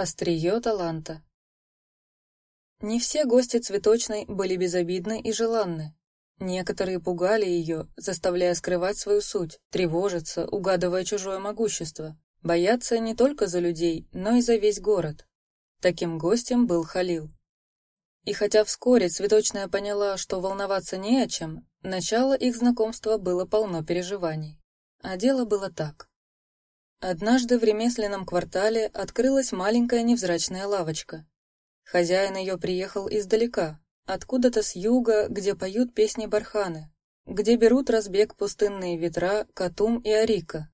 Острие таланта. Не все гости цветочной были безобидны и желанны. Некоторые пугали ее, заставляя скрывать свою суть, тревожиться, угадывая чужое могущество, бояться не только за людей, но и за весь город. Таким гостем был Халил. И хотя вскоре цветочная поняла, что волноваться не о чем, начало их знакомства было полно переживаний. А дело было так. Однажды в ремесленном квартале открылась маленькая невзрачная лавочка. Хозяин ее приехал издалека, откуда-то с юга, где поют песни барханы, где берут разбег пустынные ветра Катум и Арика,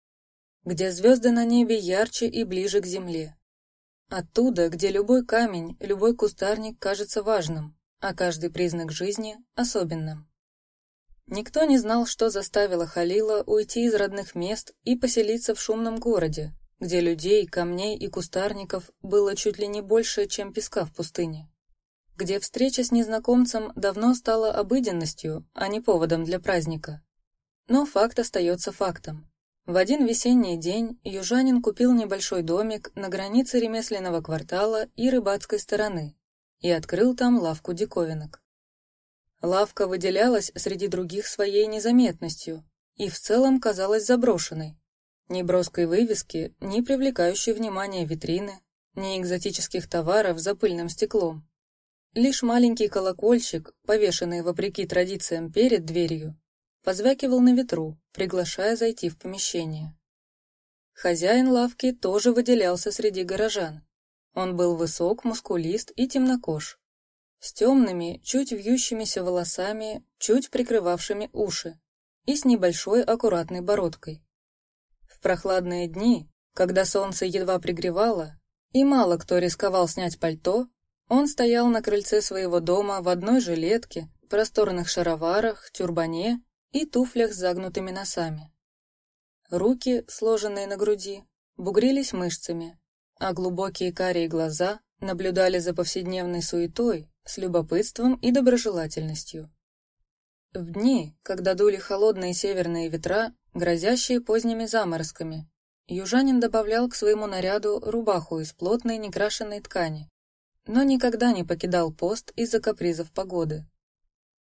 где звезды на небе ярче и ближе к земле. Оттуда, где любой камень, любой кустарник кажется важным, а каждый признак жизни – особенным. Никто не знал, что заставило Халила уйти из родных мест и поселиться в шумном городе, где людей, камней и кустарников было чуть ли не больше, чем песка в пустыне. Где встреча с незнакомцем давно стала обыденностью, а не поводом для праздника. Но факт остается фактом. В один весенний день южанин купил небольшой домик на границе ремесленного квартала и рыбацкой стороны и открыл там лавку диковинок. Лавка выделялась среди других своей незаметностью и в целом казалась заброшенной. Ни броской вывески, ни привлекающей внимание витрины, ни экзотических товаров за пыльным стеклом. Лишь маленький колокольчик, повешенный вопреки традициям перед дверью, позвякивал на ветру, приглашая зайти в помещение. Хозяин лавки тоже выделялся среди горожан. Он был высок, мускулист и темнокож, с темными, чуть вьющимися волосами, чуть прикрывавшими уши, и с небольшой аккуратной бородкой. В прохладные дни, когда солнце едва пригревало, и мало кто рисковал снять пальто, он стоял на крыльце своего дома в одной жилетке, просторных шароварах, тюрбане и туфлях с загнутыми носами. Руки, сложенные на груди, бугрились мышцами, а глубокие карие глаза наблюдали за повседневной суетой, с любопытством и доброжелательностью. В дни, когда дули холодные северные ветра, грозящие поздними заморозками, южанин добавлял к своему наряду рубаху из плотной некрашенной ткани, но никогда не покидал пост из-за капризов погоды.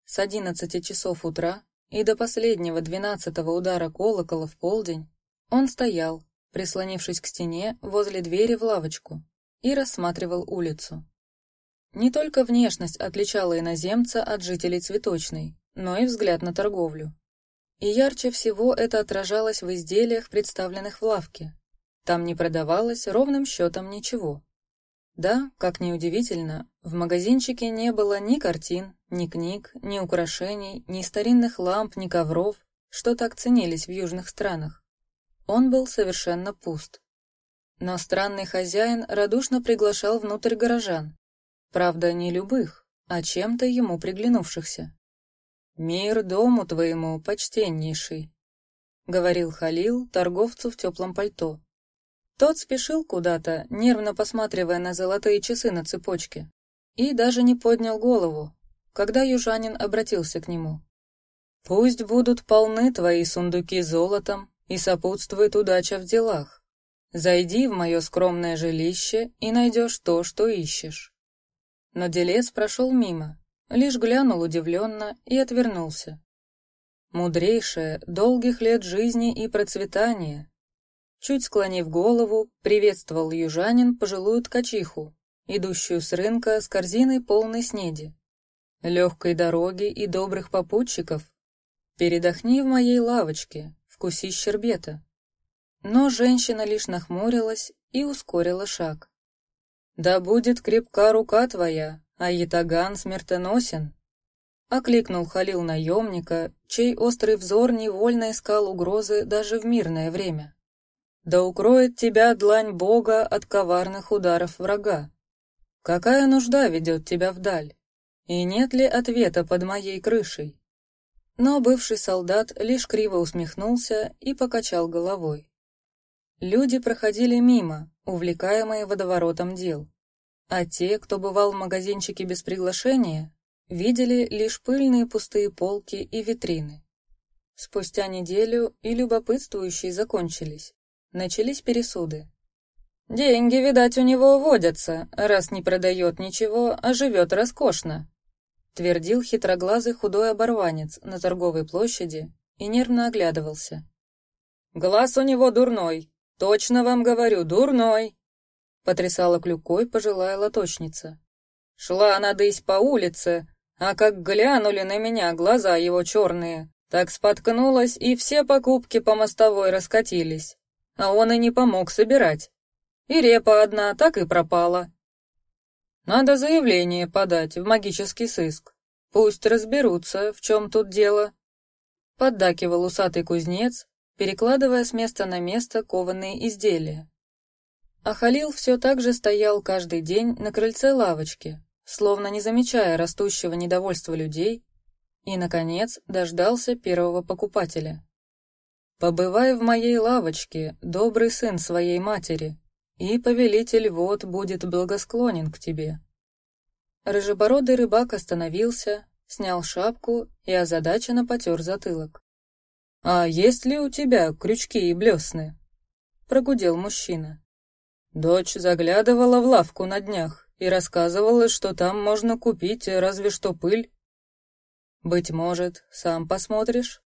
С одиннадцати часов утра и до последнего двенадцатого удара колокола в полдень он стоял, прислонившись к стене возле двери в лавочку, и рассматривал улицу. Не только внешность отличала иноземца от жителей цветочной, но и взгляд на торговлю. И ярче всего это отражалось в изделиях, представленных в лавке. Там не продавалось ровным счетом ничего. Да, как ни удивительно, в магазинчике не было ни картин, ни книг, ни украшений, ни старинных ламп, ни ковров, что так ценились в южных странах. Он был совершенно пуст. Но странный хозяин радушно приглашал внутрь горожан, Правда, не любых, а чем-то ему приглянувшихся. «Мир дому твоему, почтеннейший», — говорил Халил торговцу в теплом пальто. Тот спешил куда-то, нервно посматривая на золотые часы на цепочке, и даже не поднял голову, когда южанин обратился к нему. «Пусть будут полны твои сундуки золотом и сопутствует удача в делах. Зайди в мое скромное жилище и найдешь то, что ищешь». Но делец прошел мимо, лишь глянул удивленно и отвернулся. Мудрейшая, долгих лет жизни и процветания. Чуть склонив голову, приветствовал южанин пожилую ткачиху, идущую с рынка с корзиной полной снеди. Легкой дороги и добрых попутчиков. Передохни в моей лавочке, вкуси щербета. Но женщина лишь нахмурилась и ускорила шаг. «Да будет крепка рука твоя, а ятаган смертоносен!» Окликнул Халил наемника, чей острый взор невольно искал угрозы даже в мирное время. «Да укроет тебя длань Бога от коварных ударов врага! Какая нужда ведет тебя вдаль? И нет ли ответа под моей крышей?» Но бывший солдат лишь криво усмехнулся и покачал головой. Люди проходили мимо, увлекаемые водоворотом дел. А те, кто бывал в магазинчике без приглашения, видели лишь пыльные пустые полки и витрины. Спустя неделю и любопытствующие закончились. Начались пересуды. Деньги, видать, у него водятся, раз не продает ничего, а живет роскошно», твердил хитроглазый худой оборванец на торговой площади и нервно оглядывался. «Глаз у него дурной, точно вам говорю, дурной!» потрясала клюкой пожилая лоточница. «Шла надысь по улице, а как глянули на меня глаза его черные, так споткнулась, и все покупки по мостовой раскатились, а он и не помог собирать. И репа одна так и пропала. Надо заявление подать в магический сыск. Пусть разберутся, в чем тут дело. Поддакивал усатый кузнец, перекладывая с места на место кованые изделия. А Халил все так же стоял каждый день на крыльце лавочки, словно не замечая растущего недовольства людей, и, наконец, дождался первого покупателя. «Побывай в моей лавочке, добрый сын своей матери, и повелитель вод будет благосклонен к тебе». Рыжебородый рыбак остановился, снял шапку и озадаченно потер затылок. «А есть ли у тебя крючки и блесны?» — прогудел мужчина. Дочь заглядывала в лавку на днях и рассказывала, что там можно купить разве что пыль. «Быть может, сам посмотришь?»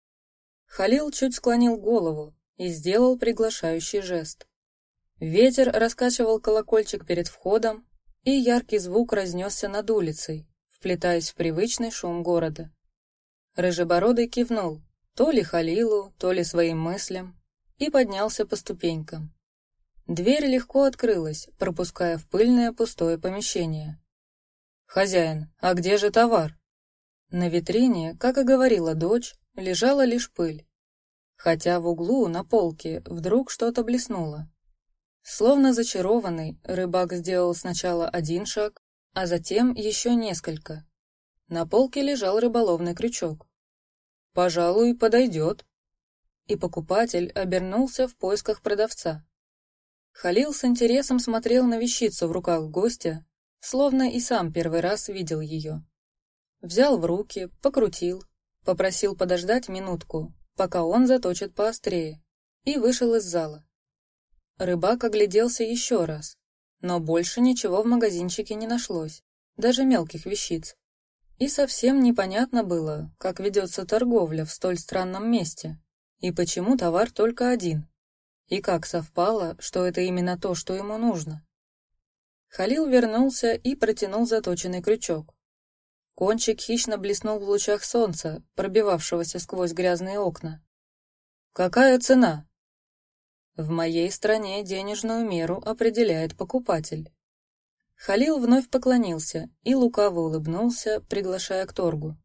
Халил чуть склонил голову и сделал приглашающий жест. Ветер раскачивал колокольчик перед входом, и яркий звук разнесся над улицей, вплетаясь в привычный шум города. Рыжебородый кивнул, то ли Халилу, то ли своим мыслям, и поднялся по ступенькам. Дверь легко открылась, пропуская в пыльное пустое помещение. «Хозяин, а где же товар?» На витрине, как и говорила дочь, лежала лишь пыль. Хотя в углу на полке вдруг что-то блеснуло. Словно зачарованный, рыбак сделал сначала один шаг, а затем еще несколько. На полке лежал рыболовный крючок. «Пожалуй, подойдет». И покупатель обернулся в поисках продавца. Халил с интересом смотрел на вещицу в руках гостя, словно и сам первый раз видел ее. Взял в руки, покрутил, попросил подождать минутку, пока он заточит поострее, и вышел из зала. Рыбак огляделся еще раз, но больше ничего в магазинчике не нашлось, даже мелких вещиц. И совсем непонятно было, как ведется торговля в столь странном месте, и почему товар только один, и как совпало, что это именно то, что ему нужно. Халил вернулся и протянул заточенный крючок. Кончик хищно блеснул в лучах солнца, пробивавшегося сквозь грязные окна. «Какая цена?» В моей стране денежную меру определяет покупатель. Халил вновь поклонился и лукаво улыбнулся, приглашая к торгу.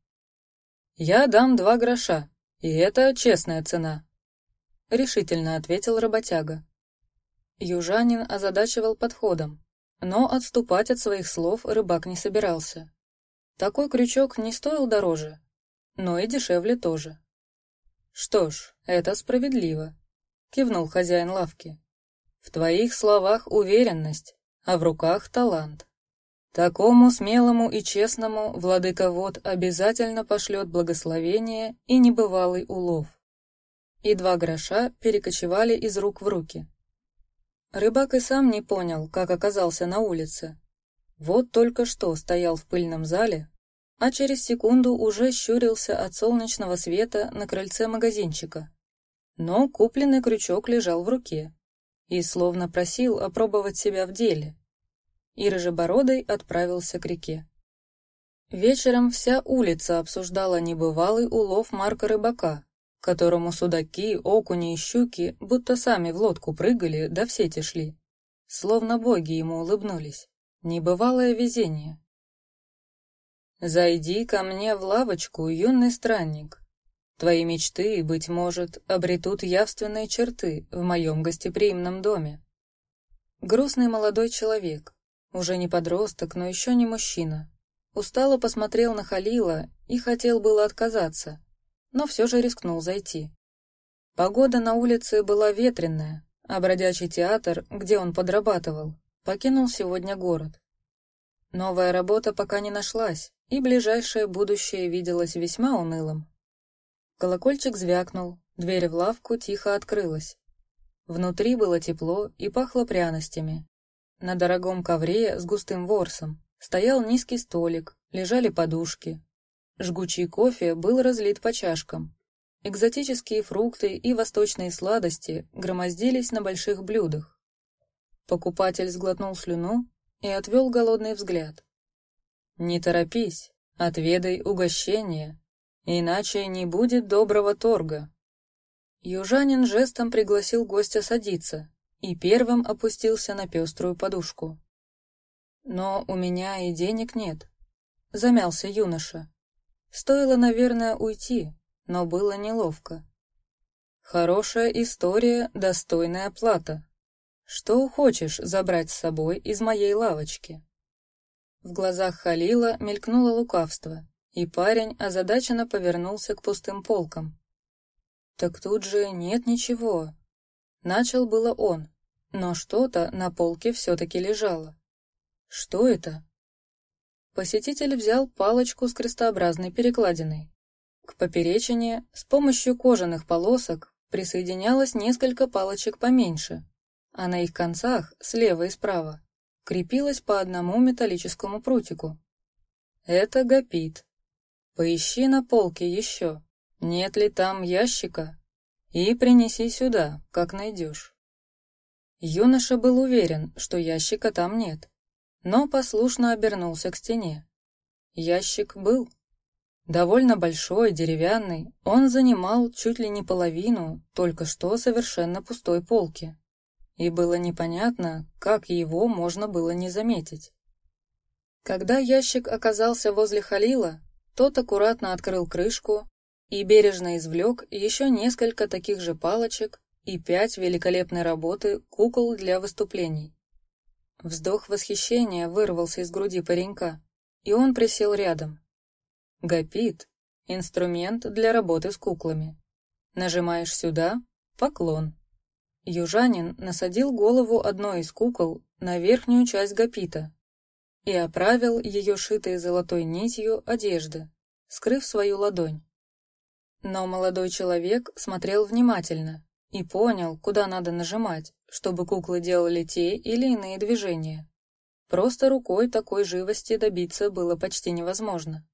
«Я дам два гроша, и это честная цена», — решительно ответил работяга. Южанин озадачивал подходом, но отступать от своих слов рыбак не собирался. Такой крючок не стоил дороже, но и дешевле тоже. Что ж, это справедливо. — кивнул хозяин лавки. «В твоих словах уверенность, а в руках талант. Такому смелому и честному владыка вод обязательно пошлет благословение и небывалый улов». И два гроша перекочевали из рук в руки. Рыбак и сам не понял, как оказался на улице. Вот только что стоял в пыльном зале, а через секунду уже щурился от солнечного света на крыльце магазинчика. Но купленный крючок лежал в руке и словно просил опробовать себя в деле. И Рыжебородый отправился к реке. Вечером вся улица обсуждала небывалый улов Марка Рыбака, которому судаки, окуни и щуки будто сами в лодку прыгали, да в сети шли. Словно боги ему улыбнулись. Небывалое везение. «Зайди ко мне в лавочку, юный странник», Твои мечты, быть может, обретут явственные черты в моем гостеприимном доме. Грустный молодой человек, уже не подросток, но еще не мужчина, устало посмотрел на Халила и хотел было отказаться, но все же рискнул зайти. Погода на улице была ветреная, а бродячий театр, где он подрабатывал, покинул сегодня город. Новая работа пока не нашлась, и ближайшее будущее виделось весьма унылым. Колокольчик звякнул, дверь в лавку тихо открылась. Внутри было тепло и пахло пряностями. На дорогом ковре с густым ворсом стоял низкий столик, лежали подушки. Жгучий кофе был разлит по чашкам. Экзотические фрукты и восточные сладости громоздились на больших блюдах. Покупатель сглотнул слюну и отвел голодный взгляд. «Не торопись, отведай угощение, иначе не будет доброго торга». Южанин жестом пригласил гостя садиться и первым опустился на пеструю подушку. «Но у меня и денег нет», — замялся юноша. Стоило, наверное, уйти, но было неловко. «Хорошая история, достойная плата. Что хочешь забрать с собой из моей лавочки?» В глазах Халила мелькнуло лукавство, и парень озадаченно повернулся к пустым полкам. Так тут же нет ничего. Начал было он, но что-то на полке все-таки лежало. Что это? Посетитель взял палочку с крестообразной перекладиной. К поперечине с помощью кожаных полосок присоединялось несколько палочек поменьше, а на их концах, слева и справа, крепилось по одному металлическому прутику. Это гапит. Поищи на полке еще. Нет ли там ящика? И принеси сюда, как найдешь. Юноша был уверен, что ящика там нет, но послушно обернулся к стене. Ящик был. Довольно большой, деревянный, он занимал чуть ли не половину только что совершенно пустой полки. И было непонятно, как его можно было не заметить. Когда ящик оказался возле Халила, тот аккуратно открыл крышку и бережно извлек еще несколько таких же палочек и пять великолепной работы кукол для выступлений. Вздох восхищения вырвался из груди паренька, и он присел рядом. Гапит — инструмент для работы с куклами. Нажимаешь сюда — поклон. Южанин насадил голову одной из кукол на верхнюю часть гапита и оправил ее шитой золотой нитью одежды, скрыв свою ладонь. Но молодой человек смотрел внимательно и понял, куда надо нажимать, чтобы куклы делали те или иные движения. Просто рукой такой живости добиться было почти невозможно.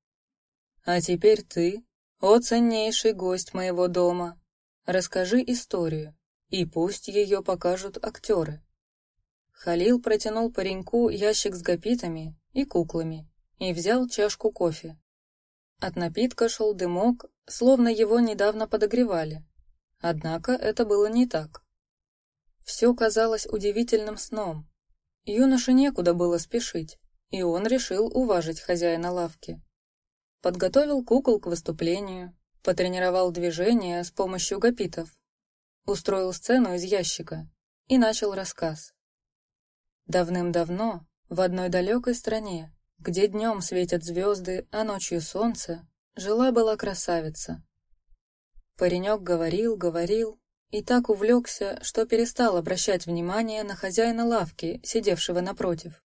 А теперь ты, о ценнейший гость моего дома, расскажи историю, и пусть ее покажут актеры. Халил протянул пареньку ящик с гапитами и куклами и взял чашку кофе. От напитка шел дымок, словно его недавно подогревали. Однако это было не так. Все казалось удивительным сном. Юноше некуда было спешить, и он решил уважить хозяина лавки. Подготовил кукол к выступлению, потренировал движения с помощью гапитов, устроил сцену из ящика и начал рассказ. Давным-давно, в одной далекой стране, где днем светят звезды, а ночью солнце, жила-была красавица. Паренек говорил, говорил, и так увлекся, что перестал обращать внимание на хозяина лавки, сидевшего напротив,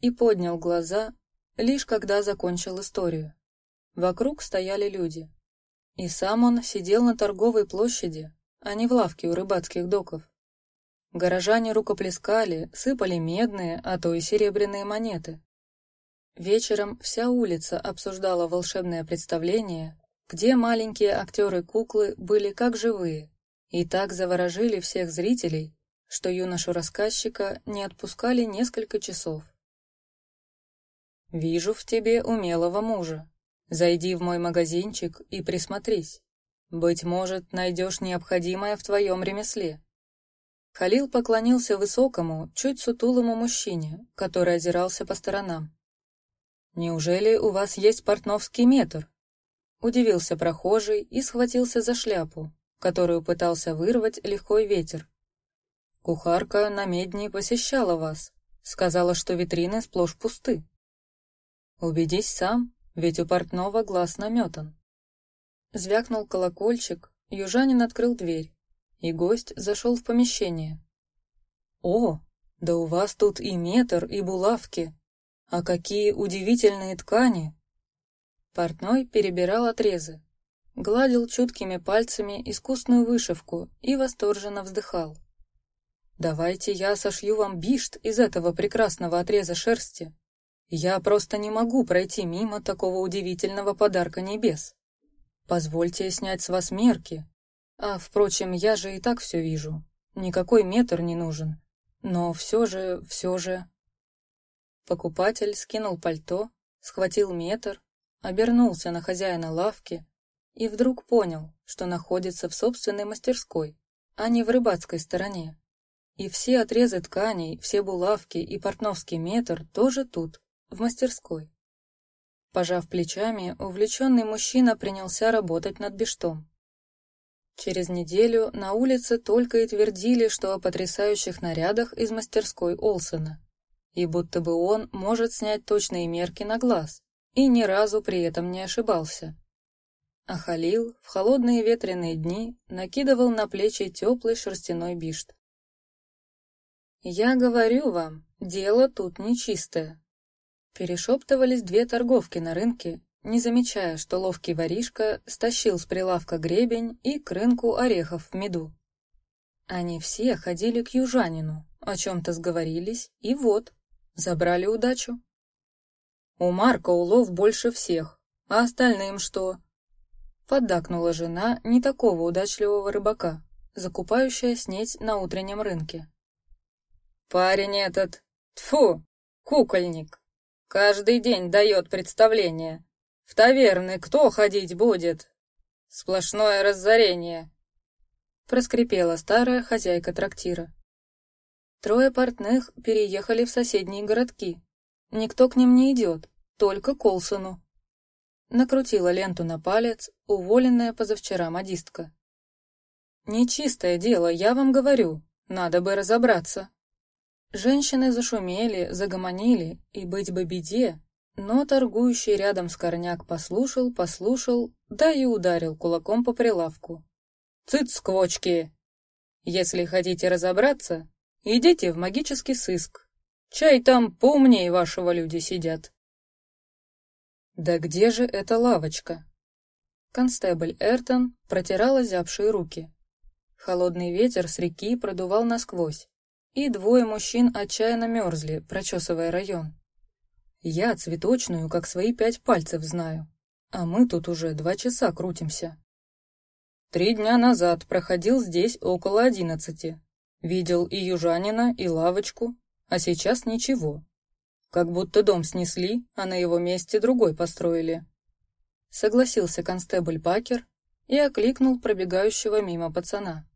и поднял глаза, лишь когда закончил историю. Вокруг стояли люди. И сам он сидел на торговой площади, а не в лавке у рыбацких доков. Горожане рукоплескали, сыпали медные, а то и серебряные монеты. Вечером вся улица обсуждала волшебное представление, где маленькие актеры-куклы были как живые, и так заворожили всех зрителей, что юношу-рассказчика не отпускали несколько часов. «Вижу в тебе умелого мужа. Зайди в мой магазинчик и присмотрись. Быть может, найдешь необходимое в твоем ремесле». Халил поклонился высокому, чуть сутулому мужчине, который озирался по сторонам. «Неужели у вас есть портновский метр?» Удивился прохожий и схватился за шляпу, которую пытался вырвать лихой ветер. «Кухарка на медне посещала вас, сказала, что витрины сплошь пусты. Убедись сам, ведь у портного глаз наметан». Звякнул колокольчик, южанин открыл дверь, и гость зашел в помещение. «О, да у вас тут и метр, и булавки!» А какие удивительные ткани! Портной перебирал отрезы, гладил чуткими пальцами искусную вышивку и восторженно вздыхал. Давайте я сошью вам бишт из этого прекрасного отреза шерсти. Я просто не могу пройти мимо такого удивительного подарка небес. Позвольте снять с вас мерки. А, впрочем, я же и так все вижу. Никакой метр не нужен. Но все же, все же... Покупатель скинул пальто, схватил метр, обернулся на хозяина лавки и вдруг понял, что находится в собственной мастерской, а не в рыбацкой стороне. И все отрезы тканей, все булавки и портновский метр тоже тут, в мастерской. Пожав плечами, увлеченный мужчина принялся работать над биштом. Через неделю на улице только и твердили, что о потрясающих нарядах из мастерской Олсена, и будто бы он может снять точные мерки на глаз, и ни разу при этом не ошибался. А Халил в холодные ветреные дни накидывал на плечи теплый шерстяной бишт. «Я говорю вам, дело тут нечистое». Перешептывались две торговки на рынке, не замечая, что ловкий воришка стащил с прилавка гребень и к рынку орехов в меду. Они все ходили к южанину, о чем-то сговорились, и вот, забрали удачу. У Марка улов больше всех, а остальным что? Поддакнула жена не такого удачливого рыбака, закупающая снеть на утреннем рынке. Парень этот, тфу, кукольник. Каждый день дает представление. В таверны кто ходить будет? Сплошное разорение. Проскрипела старая хозяйка трактира. Трое портных переехали в соседние городки. Никто к ним не идет, только Колсону. Накрутила ленту на палец уволенная позавчера модистка. Нечистое дело, я вам говорю, надо бы разобраться. Женщины зашумели, загомонили, и быть бы беде, но торгующий рядом с корняк послушал, послушал, да и ударил кулаком по прилавку. «Цыц, сквочки! Если хотите разобраться, идите в магический сыск. Чай там поумнее вашего люди сидят». «Да где же эта лавочка?» Констебль Эртон протирал озябшие руки. Холодный ветер с реки продувал насквозь и двое мужчин отчаянно мерзли, прочесывая район. Я цветочную, как свои пять пальцев знаю, а мы тут уже два часа крутимся. Три дня назад проходил здесь около одиннадцати. Видел и южанина, и лавочку, а сейчас ничего. Как будто дом снесли, а на его месте другой построили. Согласился констебль Пакер и окликнул пробегающего мимо пацана.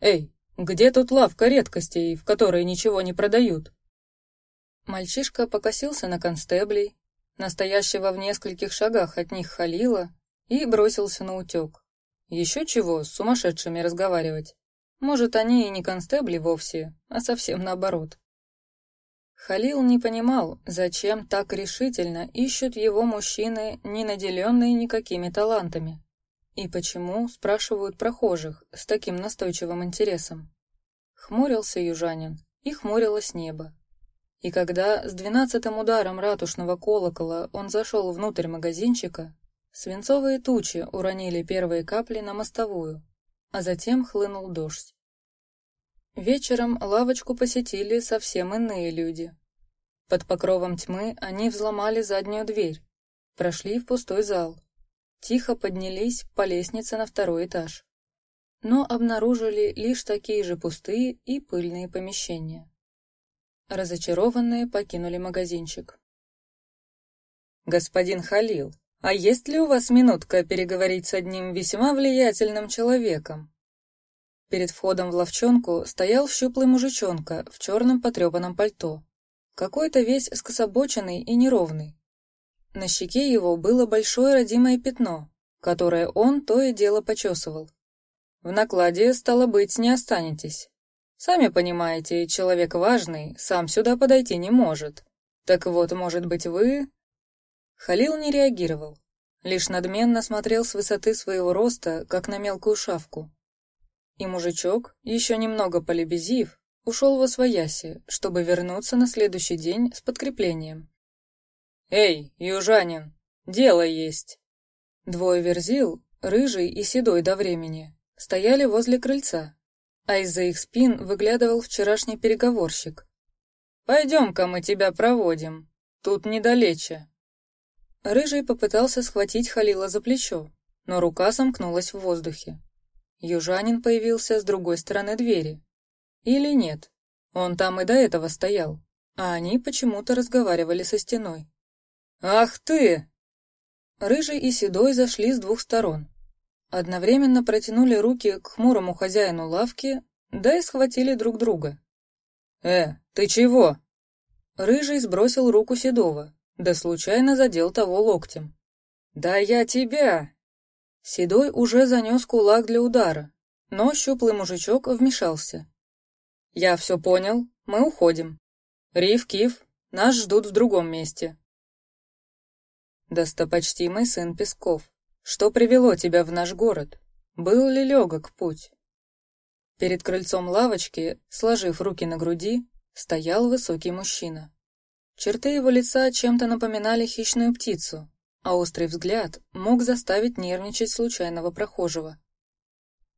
«Эй, где тут лавка редкостей, в которой ничего не продают? Мальчишка покосился на констеблей, настоящего в нескольких шагах от них Халила, и бросился на утек. Еще чего, с сумасшедшими разговаривать. Может, они и не констебли вовсе, а совсем наоборот. Халил не понимал, зачем так решительно ищут его мужчины, не наделенные никакими талантами. И почему спрашивают прохожих с таким настойчивым интересом? Хмурился южанин, и хмурилось небо. И когда с двенадцатым ударом ратушного колокола он зашел внутрь магазинчика, свинцовые тучи уронили первые капли на мостовую, а затем хлынул дождь. Вечером лавочку посетили совсем иные люди. Под покровом тьмы они взломали заднюю дверь, прошли в пустой зал, тихо поднялись по лестнице на второй этаж, но обнаружили лишь такие же пустые и пыльные помещения. Разочарованные покинули магазинчик. «Господин Халил, а есть ли у вас минутка переговорить с одним весьма влиятельным человеком?» Перед входом в ловчонку стоял щуплый мужичонка в черном потрепанном пальто, какой-то весь скособоченный и неровный, на щеке его было большое родимое пятно, которое он то и дело почесывал. В накладе, стало быть, не останетесь. Сами понимаете, человек важный, сам сюда подойти не может. Так вот, может быть, вы...» Халил не реагировал, лишь надменно смотрел с высоты своего роста, как на мелкую шавку. И мужичок, еще немного полебезив, ушел во свояси, чтобы вернуться на следующий день с подкреплением. «Эй, южанин, дело есть!» Двое верзил, рыжий и седой до времени, стояли возле крыльца, а из-за их спин выглядывал вчерашний переговорщик. «Пойдем-ка мы тебя проводим. Тут недалече». Рыжий попытался схватить Халила за плечо, но рука сомкнулась в воздухе. Южанин появился с другой стороны двери. Или нет? Он там и до этого стоял, а они почему-то разговаривали со стеной. «Ах ты!» Рыжий и Седой зашли с двух сторон. Одновременно протянули руки к хмурому хозяину лавки, да и схватили друг друга. «Э, ты чего?» Рыжий сбросил руку Седова, да случайно задел того локтем. «Да я тебя!» Седой уже занес кулак для удара, но щуплый мужичок вмешался. «Я все понял, мы уходим. Рив, Кив, нас ждут в другом месте». «Достопочтимый сын Песков, что привело тебя в наш город? Был ли легок путь?» Перед крыльцом лавочки, сложив руки на груди, стоял высокий мужчина. Черты его лица чем-то напоминали хищную птицу, а острый взгляд мог заставить нервничать случайного прохожего.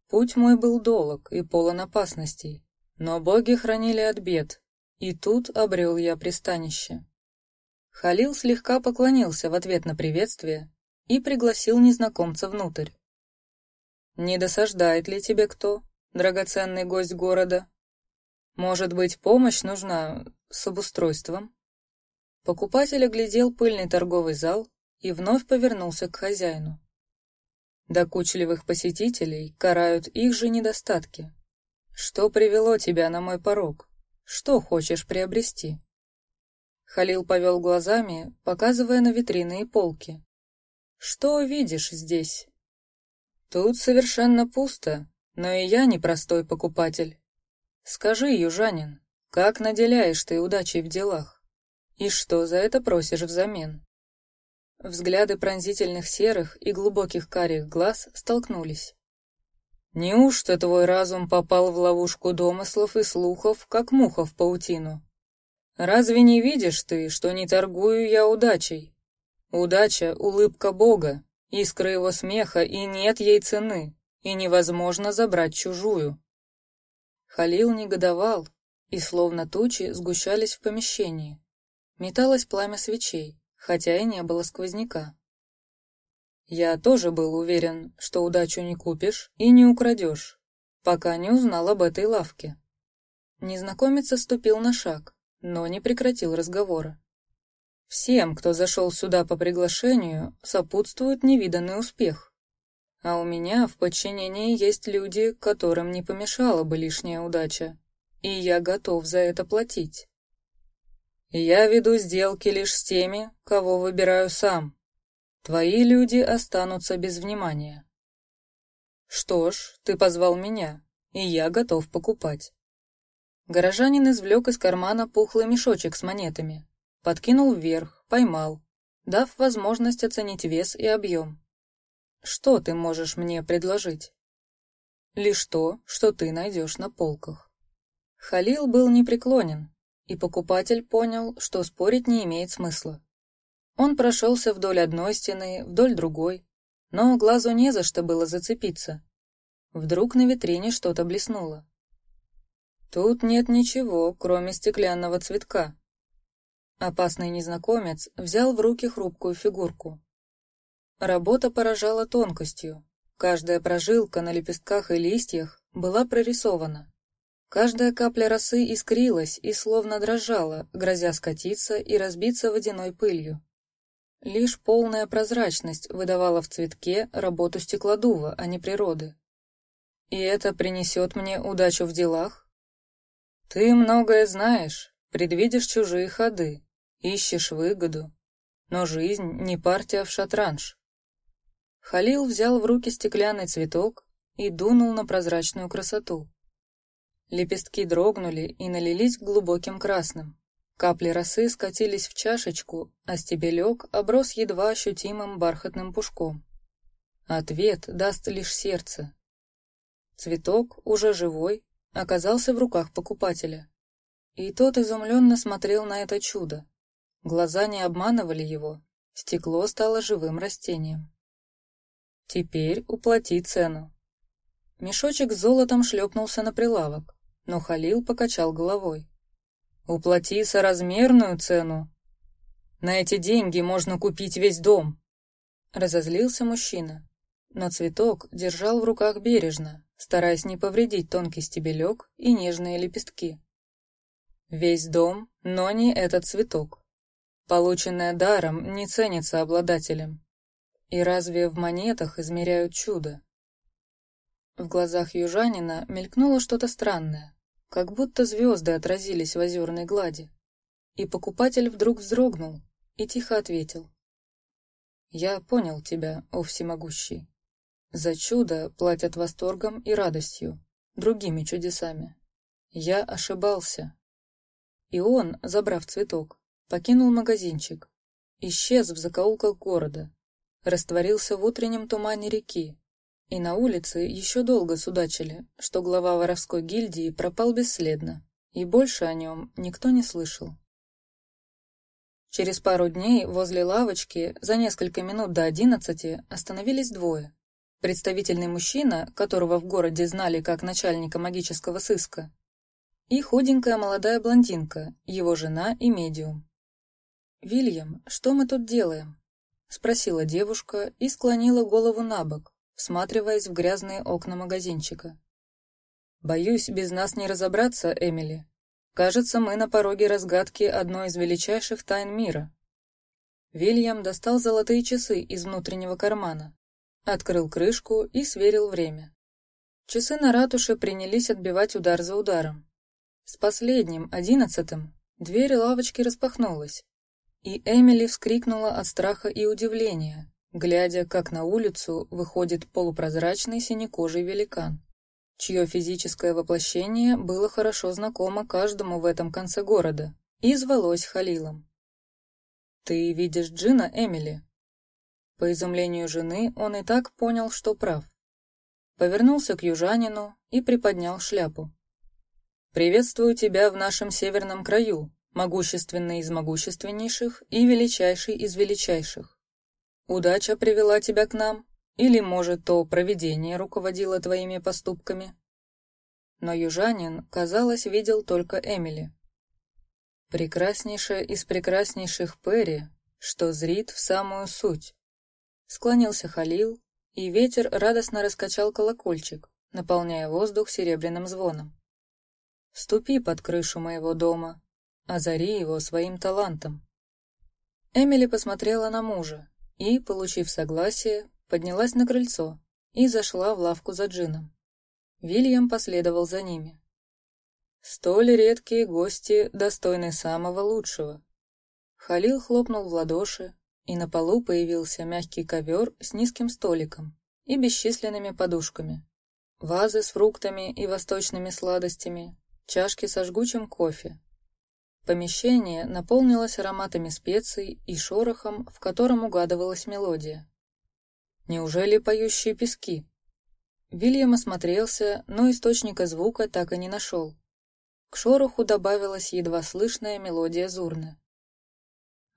Путь мой был долг и полон опасностей, но боги хранили от бед, и тут обрел я пристанище. Халил слегка поклонился в ответ на приветствие и пригласил незнакомца внутрь. «Не досаждает ли тебе кто, драгоценный гость города? Может быть, помощь нужна с обустройством?» Покупатель оглядел пыльный торговый зал и вновь повернулся к хозяину. Докучливых посетителей карают их же недостатки. Что привело тебя на мой порог? Что хочешь приобрести? Халил повел глазами, показывая на витрины и полки. Что видишь здесь? Тут совершенно пусто, но и я непростой покупатель. Скажи, южанин, как наделяешь ты удачей в делах? И что за это просишь взамен? Взгляды пронзительных серых и глубоких карих глаз столкнулись. Неужто твой разум попал в ловушку домыслов и слухов, как муха в паутину? Разве не видишь ты, что не торгую я удачей? Удача — улыбка Бога, искра его смеха, и нет ей цены, и невозможно забрать чужую. Халил негодовал, и словно тучи сгущались в помещении. Металось пламя свечей, хотя и не было сквозняка. Я тоже был уверен, что удачу не купишь и не украдешь, пока не узнал об этой лавке. Незнакомец ступил на шаг, но не прекратил разговора. Всем, кто зашел сюда по приглашению, сопутствует невиданный успех. А у меня в подчинении есть люди, которым не помешала бы лишняя удача, и я готов за это платить. Я веду сделки лишь с теми, кого выбираю сам. Твои люди останутся без внимания. Что ж, ты позвал меня, и я готов покупать. Горожанин извлек из кармана пухлый мешочек с монетами, подкинул вверх, поймал, дав возможность оценить вес и объем. Что ты можешь мне предложить? Лишь то, что ты найдешь на полках. Халил был непреклонен, и покупатель понял, что спорить не имеет смысла. Он прошелся вдоль одной стены, вдоль другой, но глазу не за что было зацепиться. Вдруг на витрине что-то блеснуло. Тут нет ничего, кроме стеклянного цветка. Опасный незнакомец взял в руки хрупкую фигурку. Работа поражала тонкостью. Каждая прожилка на лепестках и листьях была прорисована. Каждая капля росы искрилась и словно дрожала, грозя скатиться и разбиться водяной пылью. Лишь полная прозрачность выдавала в цветке работу стеклодува, а не природы. И это принесет мне удачу в делах? Ты многое знаешь, предвидишь чужие ходы, ищешь выгоду. Но жизнь не партия в шатранж. Халил взял в руки стеклянный цветок и дунул на прозрачную красоту. Лепестки дрогнули и налились глубоким красным. Капли росы скатились в чашечку, а стебелек оброс едва ощутимым бархатным пушком. Ответ даст лишь сердце. Цветок, уже живой, оказался в руках покупателя. И тот изумленно смотрел на это чудо. Глаза не обманывали его, стекло стало живым растением. «Теперь уплати цену». Мешочек с золотом шлепнулся на прилавок, но Халил покачал головой. «Уплати соразмерную цену. На эти деньги можно купить весь дом!» Разозлился мужчина, но цветок держал в руках бережно, стараясь не повредить тонкий стебелек и нежные лепестки. Весь дом, но не этот цветок. Полученное даром не ценится обладателем. И разве в монетах измеряют чудо? В глазах южанина мелькнуло что-то странное, как будто звезды отразились в озерной глади. И покупатель вдруг вздрогнул и тихо ответил. «Я понял тебя, о всемогущий. За чудо платят восторгом и радостью, другими чудесами. Я ошибался». И он, забрав цветок, покинул магазинчик, исчез в закоулках города, растворился в утреннем тумане реки, и на улице еще долго судачили, что глава воровской гильдии пропал бесследно, и больше о нем никто не слышал. Через пару дней возле лавочки за несколько минут до одиннадцати остановились двое. Представительный мужчина, которого в городе знали как начальника магического сыска, и худенькая молодая блондинка, его жена и медиум. «Вильям, что мы тут делаем?» — спросила девушка и склонила голову на бок, всматриваясь в грязные окна магазинчика. «Боюсь, без нас не разобраться, Эмили. Кажется, мы на пороге разгадки одной из величайших тайн мира». Вильям достал золотые часы из внутреннего кармана, открыл крышку и сверил время. Часы на ратуше принялись отбивать удар за ударом. С последним, одиннадцатым, дверь лавочки распахнулась, и Эмили вскрикнула от страха и удивления, глядя, как на улицу выходит полупрозрачный синекожий великан, чье физическое воплощение было хорошо знакомо каждому в этом конце города, и звалось Халилом. «Ты видишь Джина, Эмили?» По изумлению жены он и так понял, что прав. Повернулся к южанину и приподнял шляпу. «Приветствую тебя в нашем северном краю, могущественный из могущественнейших и величайший из величайших. Удача привела тебя к нам, или, может, то провидение руководило твоими поступками?» Но южанин, казалось, видел только Эмили. Прекраснейшая из прекраснейших Перри, что зрит в самую суть. Склонился Халил, и ветер радостно раскачал колокольчик, наполняя воздух серебряным звоном. «Ступи под крышу моего дома, озари его своим талантом. Эмили посмотрела на мужа и, получив согласие, поднялась на крыльцо и зашла в лавку за джином. Вильям последовал за ними. Столь редкие гости, достойны самого лучшего. Халил хлопнул в ладоши, и на полу появился мягкий ковер с низким столиком и бесчисленными подушками, вазы с фруктами и восточными сладостями, чашки со жгучим кофе, Помещение наполнилось ароматами специй и шорохом, в котором угадывалась мелодия. Неужели поющие пески? Вильям осмотрелся, но источника звука так и не нашел. К шороху добавилась едва слышная мелодия Зурны.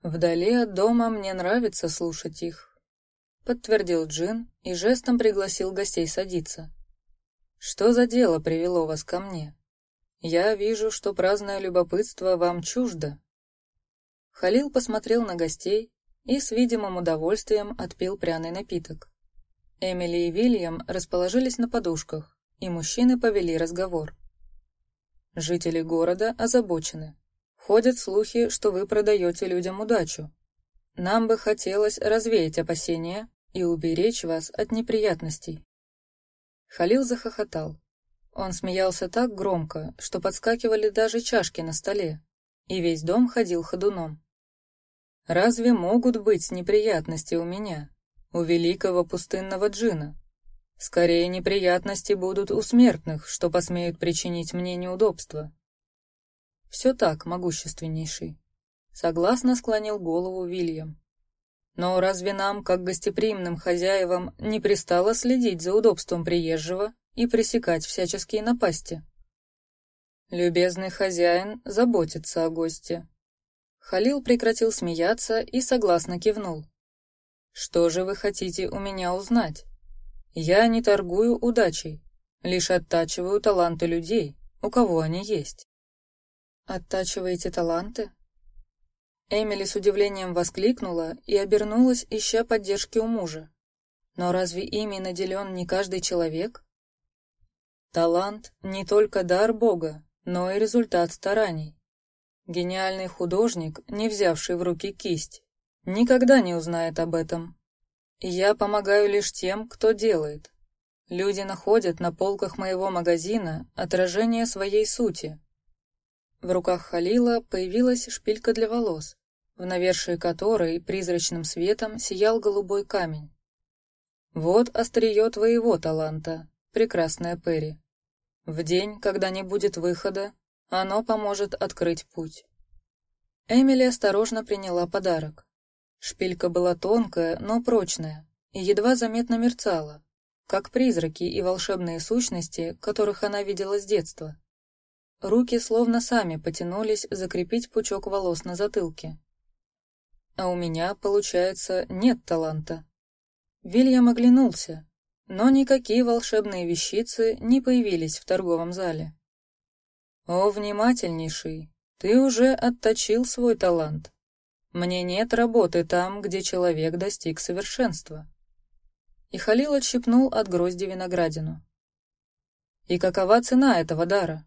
«Вдали от дома мне нравится слушать их», — подтвердил Джин и жестом пригласил гостей садиться. «Что за дело привело вас ко мне?» Я вижу, что праздное любопытство вам чуждо. Халил посмотрел на гостей и с видимым удовольствием отпил пряный напиток. Эмили и Вильям расположились на подушках, и мужчины повели разговор. Жители города озабочены. Ходят слухи, что вы продаете людям удачу. Нам бы хотелось развеять опасения и уберечь вас от неприятностей. Халил захохотал. Он смеялся так громко, что подскакивали даже чашки на столе, и весь дом ходил ходуном. «Разве могут быть неприятности у меня, у великого пустынного джина? Скорее, неприятности будут у смертных, что посмеют причинить мне неудобства». «Все так, могущественнейший», — согласно склонил голову Вильям. «Но разве нам, как гостеприимным хозяевам, не пристало следить за удобством приезжего и пресекать всяческие напасти. Любезный хозяин заботится о госте. Халил прекратил смеяться и согласно кивнул. Что же вы хотите у меня узнать? Я не торгую удачей, лишь оттачиваю таланты людей, у кого они есть. Оттачиваете таланты? Эмили с удивлением воскликнула и обернулась, ища поддержки у мужа. Но разве ими наделен не каждый человек? Талант — не только дар Бога, но и результат стараний. Гениальный художник, не взявший в руки кисть, никогда не узнает об этом. Я помогаю лишь тем, кто делает. Люди находят на полках моего магазина отражение своей сути. В руках Халила появилась шпилька для волос, в навершии которой призрачным светом сиял голубой камень. Вот острие твоего таланта, прекрасная Перри. В день, когда не будет выхода, оно поможет открыть путь. Эмили осторожно приняла подарок. Шпилька была тонкая, но прочная, и едва заметно мерцала, как призраки и волшебные сущности, которых она видела с детства. Руки словно сами потянулись закрепить пучок волос на затылке. А у меня, получается, нет таланта. Вильям оглянулся, но никакие волшебные вещицы не появились в торговом зале. О, внимательнейший, ты уже отточил свой талант. Мне нет работы там, где человек достиг совершенства. И Халил отщипнул от грозди виноградину. И какова цена этого дара?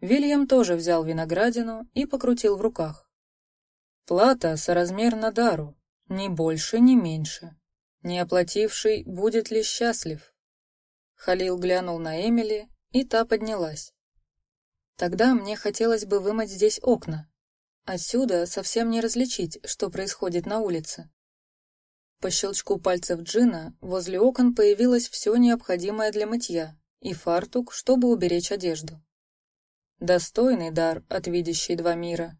Вильям тоже взял виноградину и покрутил в руках. Плата соразмерна дару, ни больше, ни меньше. Не оплативший будет ли счастлив? Халил глянул на Эмили, и та поднялась. Тогда мне хотелось бы вымыть здесь окна, Отсюда совсем не различить, что происходит на улице. По щелчку пальцев Джина возле окон появилось все необходимое для мытья и фартук, чтобы уберечь одежду. Достойный дар от видящей два мира.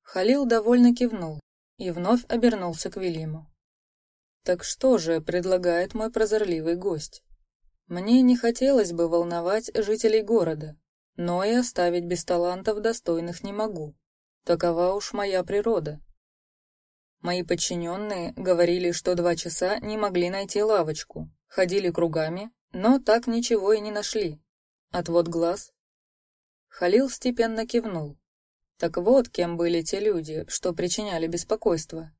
Халил довольно кивнул и вновь обернулся к Велиму. Так что же предлагает мой прозорливый гость? Мне не хотелось бы волновать жителей города, но и оставить без талантов достойных не могу. Такова уж моя природа. Мои подчиненные говорили, что два часа не могли найти лавочку, ходили кругами, но так ничего и не нашли. Отвод глаз. Халил степенно кивнул. Так вот, кем были те люди, что причиняли беспокойство.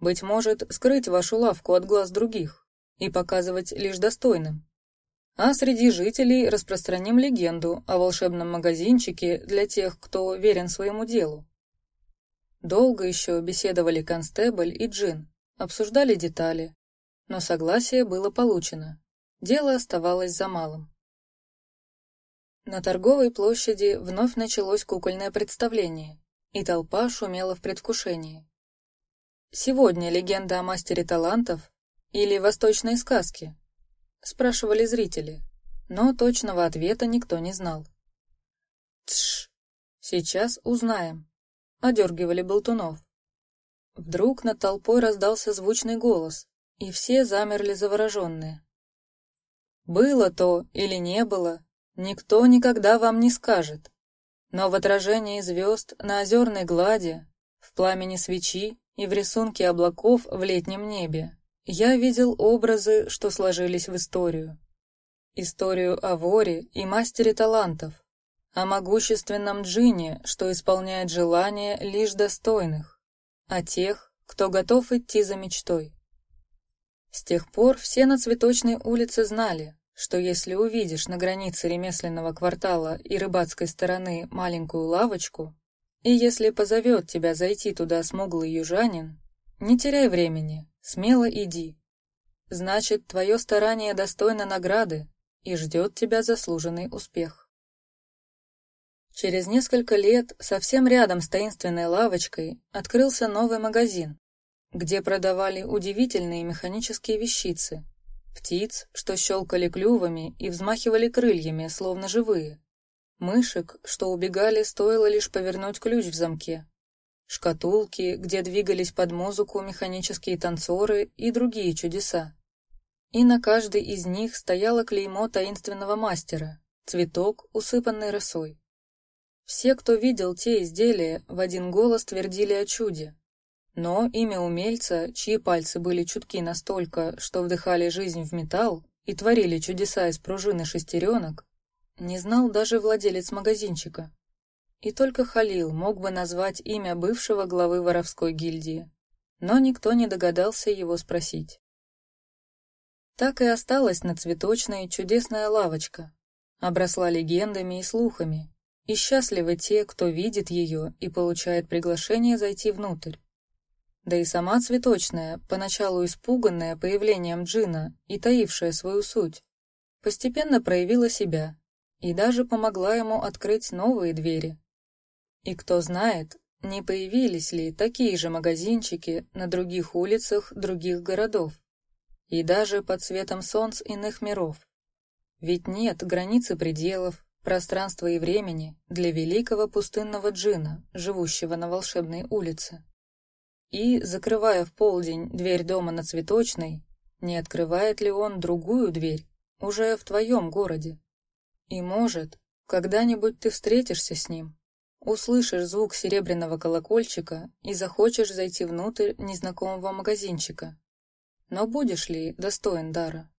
Быть может, скрыть вашу лавку от глаз других и показывать лишь достойным а среди жителей распространим легенду о волшебном магазинчике для тех, кто верен своему делу. Долго еще беседовали констебль и Джин, обсуждали детали, но согласие было получено. Дело оставалось за малым. На торговой площади вновь началось кукольное представление, и толпа шумела в предвкушении. Сегодня легенда о мастере талантов или восточные сказки спрашивали зрители, но точного ответа никто не знал. Тш, сейчас узнаем, одергивали болтунов. Вдруг над толпой раздался звучный голос, и все замерли завороженные. Было то или не было, никто никогда вам не скажет. Но в отражении звезд на озерной глади, в пламени свечи и в рисунке облаков в летнем небе я видел образы, что сложились в историю. Историю о воре и мастере талантов, о могущественном джине, что исполняет желания лишь достойных, о тех, кто готов идти за мечтой. С тех пор все на Цветочной улице знали, что если увидишь на границе ремесленного квартала и рыбацкой стороны маленькую лавочку, и если позовет тебя зайти туда смуглый южанин, не теряй времени, Смело иди. Значит, твое старание достойно награды и ждет тебя заслуженный успех. Через несколько лет совсем рядом с таинственной лавочкой открылся новый магазин, где продавали удивительные механические вещицы, птиц, что щелкали клювами и взмахивали крыльями, словно живые, мышек, что убегали, стоило лишь повернуть ключ в замке, шкатулки, где двигались под музыку механические танцоры и другие чудеса. И на каждой из них стояло клеймо таинственного мастера, цветок, усыпанный росой. Все, кто видел те изделия, в один голос твердили о чуде. Но имя умельца, чьи пальцы были чутки настолько, что вдыхали жизнь в металл, и творили чудеса из пружины шестеренок, не знал даже владелец магазинчика. И только Халил мог бы назвать имя бывшего главы воровской гильдии, но никто не догадался его спросить. Так и осталась на цветочной чудесная лавочка, обросла легендами и слухами, и счастливы те, кто видит ее и получает приглашение зайти внутрь. Да и сама цветочная, поначалу испуганная появлением джина и таившая свою суть, постепенно проявила себя и даже помогла ему открыть новые двери. И кто знает, не появились ли такие же магазинчики на других улицах других городов и даже под светом солнц иных миров. Ведь нет границы пределов, пространства и времени для великого пустынного джина, живущего на волшебной улице. И, закрывая в полдень дверь дома на Цветочной, не открывает ли он другую дверь уже в твоем городе? И может, когда-нибудь ты встретишься с ним, услышишь звук серебряного колокольчика и захочешь зайти внутрь незнакомого магазинчика. Но будешь ли достоин дара?